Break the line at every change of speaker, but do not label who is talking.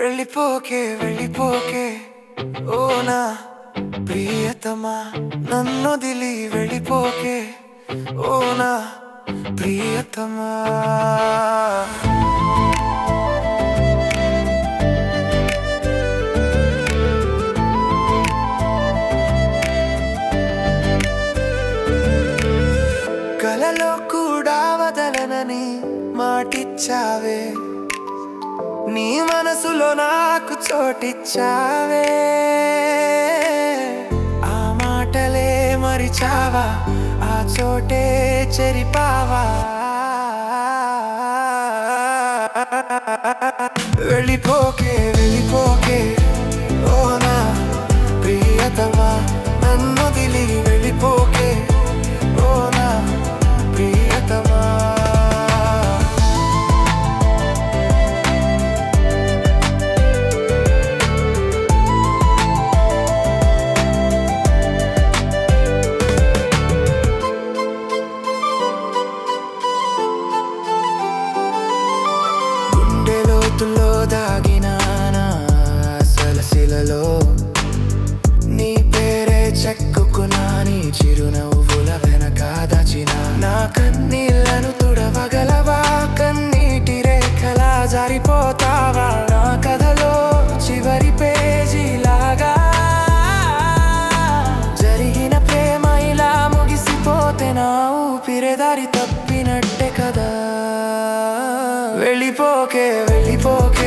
వెళ్ళిపోకే వెళ్ళిపోకే. ఓ నా ప్రియతమా నన్నొదిలి వెళ్ళిపోకే. ఓ నా ప్రియతమా. కలలో కూడా వదలనని మాటిచ్చావే. నీ మనసులో నాకు చోటిచ్చావే. ఆ మాటలే మరిచావా? ఆ చోటే చెరిపావా? వెళ్ళిపోకే కలలో నీ పేరే చెక్కుకున్నా నీ చిరునవ్వుల వెనక దాచిన. నా కన్నీళ్ళను తుడవగలవా? కన్నీటి రేఖలా జారిపోతావా? నా కథలో చివరి పేజీలాగా జరిగిన ప్రేమ ఇలా ముగిసిపోతే నా ఊపిరెదారి తప్పినట్టే కదా. వెళ్ళిపోకే వెళ్ళిపోకే.